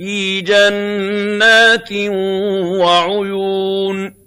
فِي جَنَّاتٍ وَعُيُونٍ